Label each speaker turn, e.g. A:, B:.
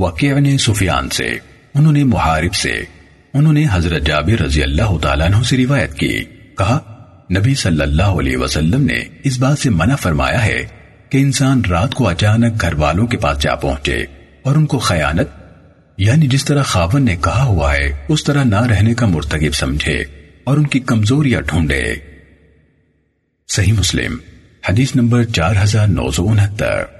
A: وقیع نے سفیان سے، انہوں نے محارب سے، انہوں نے حضرت جابر رضی اللہ تعالیٰ عنہ سے روایت کی۔ کہا، نبی صلی اللہ علیہ وسلم نے اس بات سے منع فرمایا ہے کہ انسان رات کو اچانک گھر والوں کے پاس جا پہنچے اور ان کو خیانت یعنی جس طرح خاون نے کہا ہوا ہے، اس طرح نہ رہنے کا مرتکب سمجھے اور ان کی کمزوریاں ڈھونڈے۔ صحیح مسلم، حدیث نمبر چار ہزار نو سو انہتر۔